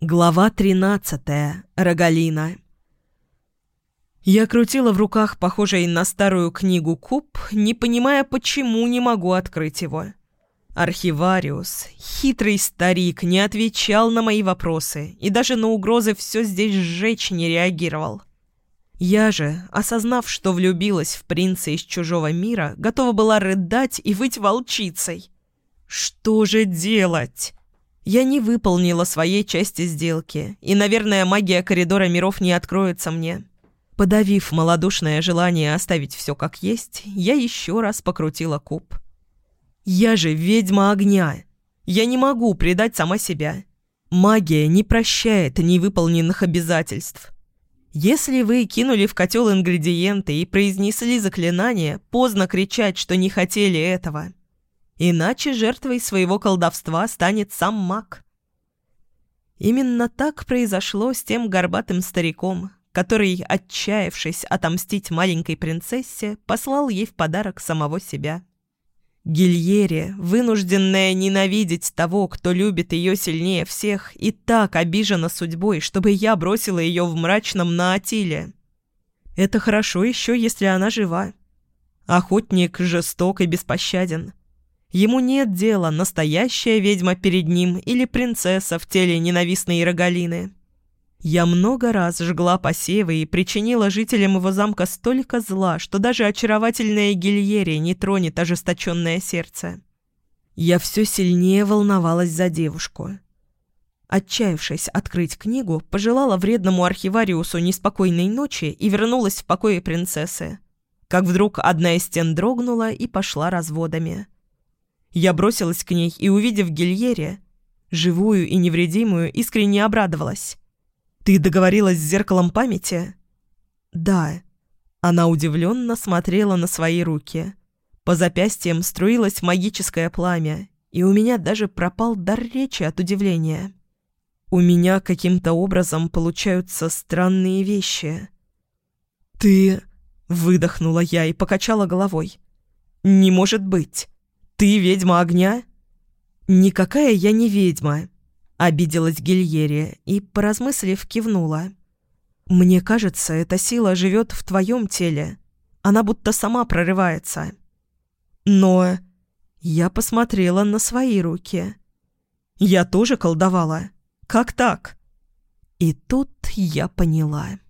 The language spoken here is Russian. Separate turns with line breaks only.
Глава 13. Рогалина. Я крутила в руках похожий на старую книгу куб, не понимая, почему не могу открыть его. Архивариус, хитрый старик, не отвечал на мои вопросы и даже на угрозы все здесь сжечь не реагировал. Я же, осознав, что влюбилась в принца из чужого мира, готова была рыдать и выть волчицей. «Что же делать?» Я не выполнила своей части сделки, и, наверное, магия коридора миров не откроется мне. Подавив малодушное желание оставить все как есть, я еще раз покрутила куб. «Я же ведьма огня! Я не могу предать сама себя!» Магия не прощает невыполненных обязательств. Если вы кинули в котел ингредиенты и произнесли заклинание, поздно кричать, что не хотели этого иначе жертвой своего колдовства станет сам маг. Именно так произошло с тем горбатым стариком, который, отчаявшись отомстить маленькой принцессе, послал ей в подарок самого себя. Гильере, вынужденная ненавидеть того, кто любит ее сильнее всех, и так обижена судьбой, чтобы я бросила ее в мрачном Наатиле. Это хорошо еще, если она жива. Охотник жесток и беспощаден. Ему нет дела, настоящая ведьма перед ним или принцесса в теле ненавистной Ирогалины. Я много раз жгла посевы и причинила жителям его замка столько зла, что даже очаровательная гильерия не тронет ожесточенное сердце. Я все сильнее волновалась за девушку. Отчаявшись открыть книгу, пожелала вредному архивариусу неспокойной ночи и вернулась в покое принцессы. Как вдруг одна из стен дрогнула и пошла разводами. Я бросилась к ней и, увидев Гильере, живую и невредимую, искренне обрадовалась. «Ты договорилась с зеркалом памяти?» «Да». Она удивленно смотрела на свои руки. По запястьям струилось магическое пламя, и у меня даже пропал дар речи от удивления. «У меня каким-то образом получаются странные вещи». «Ты...» — выдохнула я и покачала головой. «Не может быть!» «Ты ведьма огня?» «Никакая я не ведьма», — обиделась Гильерия и, поразмыслив, кивнула. «Мне кажется, эта сила живет в твоем теле. Она будто сама прорывается». «Но...» Я посмотрела на свои руки. «Я тоже колдовала. Как так?» И тут я поняла.